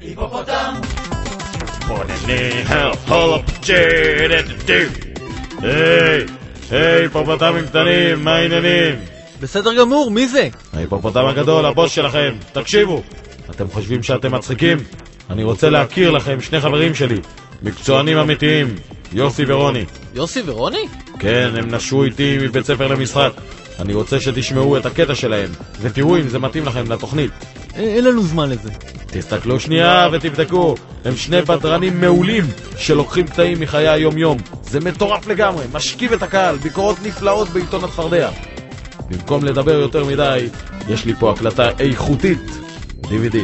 היפופוטם! היי, היי, היפופוטמים קטנים, מה העניינים? בסדר גמור, מי זה? ההיפופוטם הגדול, הבוס שלכם, תקשיבו! אתם חושבים שאתם מצחיקים? אני רוצה להכיר לכם שני חברים שלי, מקצוענים אמיתיים, יוסי ורוני. יוסי ורוני? כן, הם נשרו איתי מבית ספר למשחק. אני רוצה שתשמעו את הקטע שלהם, ותראו אם זה מתאים לכם לתוכנית. אה, אין לנו זמן לזה. תסתכלו שנייה ותבדקו, הם שני בדרנים מעולים שלוקחים קטעים מחיי היום-יום. זה מטורף לגמרי, משכיב את הקהל, ביקורות נפלאות בעיתון הצפרדע. במקום לדבר יותר מדי, יש לי פה הקלטה איכותית, DVD.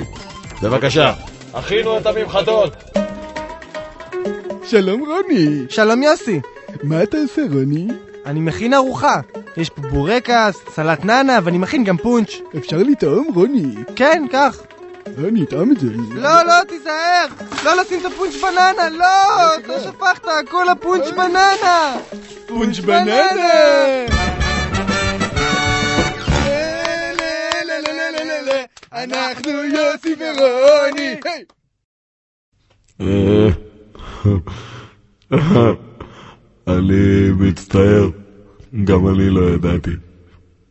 בבקשה, הכינו את הממחטות! שלום רוני, שלום יוסי, מה אתה עושה רוני? אני מכין ארוחה. יש פה בורקס, סלט נאנה, ואני מכין גם פונץ'. אפשר לטעום רוני? כן, קח. לא, אני אטעם את זה. לא, לא, תיזהר! לא לשים את הפונץ' בננה, לא! אתה שפכת הכל הפונץ' בננה! פונץ' בננה! אנחנו יוסי ורוני! אני מצטער, גם אני לא ידעתי.